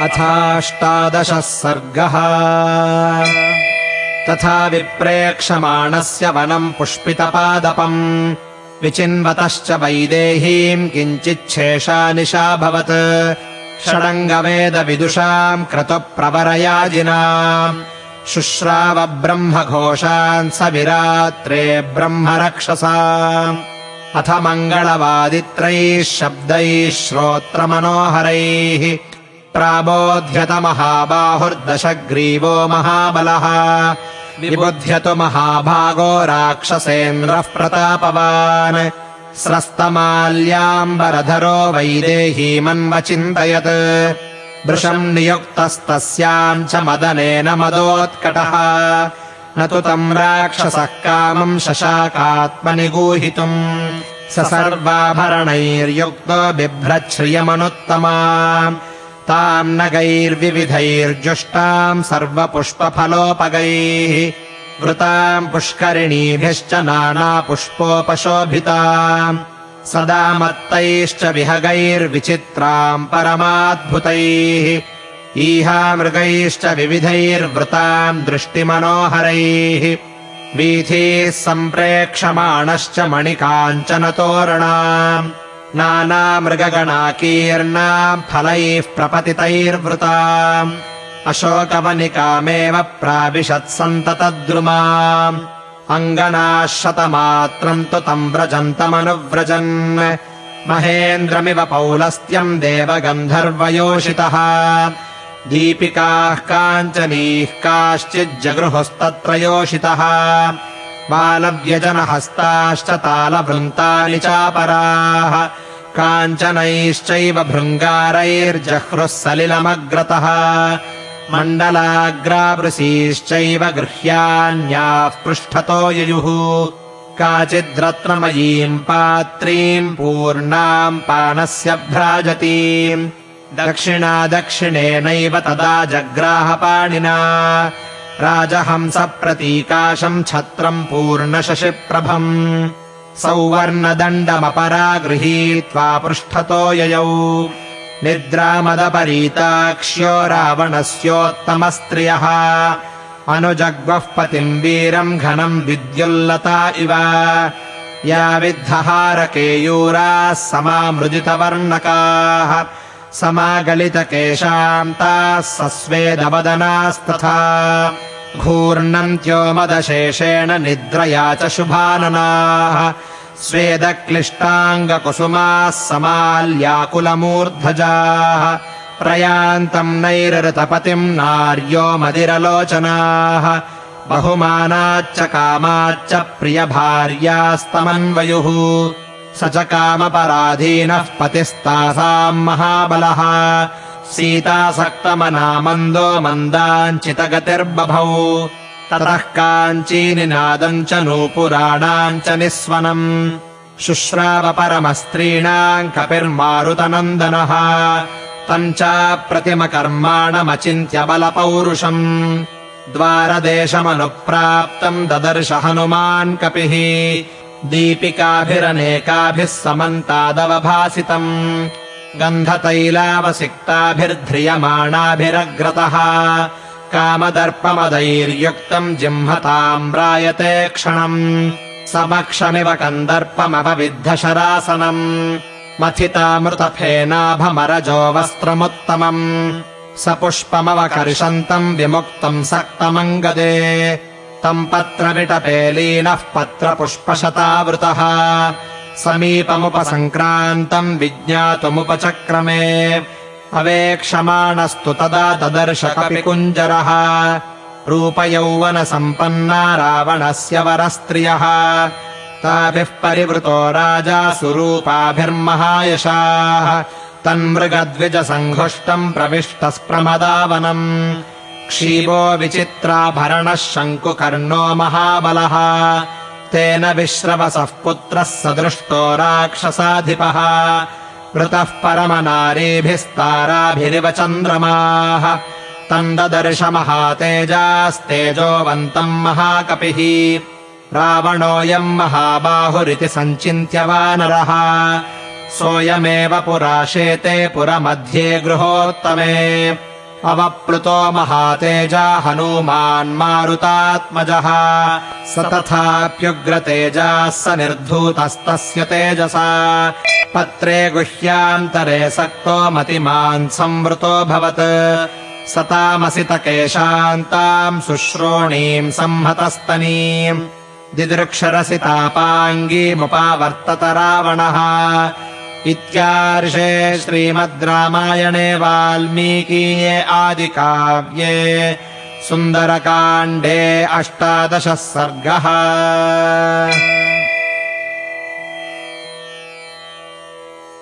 अथाष्टादशः सर्गः। तथा विप्रेक्षमाणस्य वनम् पुष्पितपादपम्। विचिन्वतश्च वैदेहीम् किञ्चिच्छेषा निशाभवत् षडङ्गवेदविदुषाम् क्रतुप्रवरयाजिना। शुश्राव ब्रह्मघोषान् स विरात्रे ब्रह्मरक्षसा। अथ मङ्गलवादित्रैः शब्दैः श्रोत्रमनोहरैः प्राबोध्यत महाबाहुर्दशग्रीवो महाबलः। विबुध्यतु महाभागो राक्षसेन्द्रः प्रतापवान्। स्रस्तमाल्याम्बरधरो वैदेहीमन्वचिन्तयत् वृषम् नियुक्तस्तस्याम् च मदनेन मदोत्कटः। न तु तम् राक्षसः कामम् शशाकात्मनिगूहितुम् स सर्वाभरणैर्युक्तो बिभ्रच्छ्रियमनुत्तमा ताम् नगैर्विविधैर्जुष्टाम् सर्वपुष्पफलोपगैः वृताम् पुष्करिणीभिश्च नानापुष्पोपशोभिताम् सदा मत्तैश्च विहगैर्विचित्राम् परमाद्भुतैः ईहामृगैश्च विविधैर्वृताम् दृष्टिमनोहरैः वीथीः सम्प्रेक्षमाणश्च मणिकाञ्चनतोरणाम् नानामृगगणाकीर्णाम् फलैः प्रपतितैर्वृताम् अशोकवनिकामेव प्राविशत्सन्ततद्रुमाम् अङ्गनाः शतमात्रम् तु तम् व्रजन्तमनुव्रजन् महेन्द्रमिव पौलस्त्यम् देवगन्धर्वयोषितः दीपिकाः काञ्चनीः काश्चिज्जगृहुस्तत्र योषितः बालव्यजनहस्ताश्च तालभृन्तानि चापराः। काञ्चनैश्चैव भृङ्गारैर्जह्रुः सलिलमग्रतः। मण्डलाग्रावृसीश्चैव गृह्यान्याः पृष्ठतो ययुः। काचिद्रत्नमयीम् पात्रीम् पूर्णाम् पानस्य भ्राजतीम्। दक्षिणा दक्षिणेनैव तदा जग्राहपाणिना राजहंसप्रतीकाशम् छत्रम् पूर्णशशिप्रभम्। सौवर्णदण्डमपरा गृहीत्वा पृष्ठतो ययौ। निद्रामदपरीताक्ष्यो रावणस्योत्तमस्त्रियः। अनुजग्वः पतिम् वीरम् घनम् विद्युल्लता इव। या विद्धहारकेयूराः समामृदितवर्णकाः समागलितकेशान्ताः सस्वेदवदनास्तथा घूर्णन्त्यो मदशेषेण निद्रया च शुभाननाः। स्वेदक्लिष्टाङ्गकुसुमाः समाल्याकुलमूर्धजाः। प्रयान्तम् नैरृतपतिम् नार्यो मदिरलोचनाः। बहुमानाच्च कामाच्च प्रियभार्यास्तमन्वयुः। स च कामपराधीनः पतिस्तासाम् महाबलः सीतासक्तमनामन्दो मन्दाञ्चितगतिर्बभौ। ततः काञ्चीनिनादम् च नूपुराणाम् च निःस्वनम्। शुश्राव परमस्त्रीणाम् कपिर्मारुतनन्दनः। तम् चाप्रतिमकर्माणमचिन्त्य बलपौरुषम् द्वारदेशमनुप्राप्तम् ददर्श हनुमान् कपिः। दीपिकाभिरनेकाभिः समन्तादवभासितम् गन्धतैलावसिक्ताभिर्ध्रियमाणाभिरग्रतः। कामदर्पमदैर्युक्तम् जिह्मताम् रायते क्षणम्। समक्षमिव कन्दर्पमपविद्धशरासनम्। मथितामृतफेनाभमरजो वस्त्रमुत्तमम् स पुष्पमवकर्षन्तम् विमुक्तम् सक्तमङ्गदे। तम् पत्रविटपेलीनः पत्रपुष्पशतावृतः समीपमुपसङ्क्रान्तम् विज्ञातुमुपचक्रमे। अवेक्षमाणस्तु तदा ददर्श कपिकुञ्जरः रूपयौवनसम्पन्ना रावणस्य वरस्त्रियः। ताभिः परिवृतो राजा सुरूपाभिर्महायशाः। तन्मृगद्विजसङ्घुष्टम् प्रविष्टस्प्रमदावनम् क्षीवो विचित्राभरणः शङ्कुकर्णो महाबलः तेन विश्रवसः पुत्रः स दृष्टो राक्षसाधिपः। वृतः परमनारीभिस्ताराभिरिव चन्द्रमाः। तम् ददर्श महातेजास्तेजोवन्तम् महाकपिः। रावणोऽयम् महाबाहुरिति सञ्चिन्त्य वानरः। सोऽयमेव पुराशेते पुरमध्ये गृहोत्तमे अवप्लुतो महातेजा हनूमान् मारुतात्मजः। स तथाप्युग्रतेजाः स निर्धूतस्तस्य तेजसा। पत्रे गुह्यान्तरे सक्तो मतिमान् संवृतोऽभवत् सतामसितकेशान्ताम् शुश्रोणीम् संहतस्तनीम्। दिदृक्षरसितापाङ्गीमुपावर्तत रावणः इत्यार्षे श्रीमद् रामायणे वाल्मीकीये आदिकाव्ये सुन्दरकाण्डे अष्टादशः सर्गः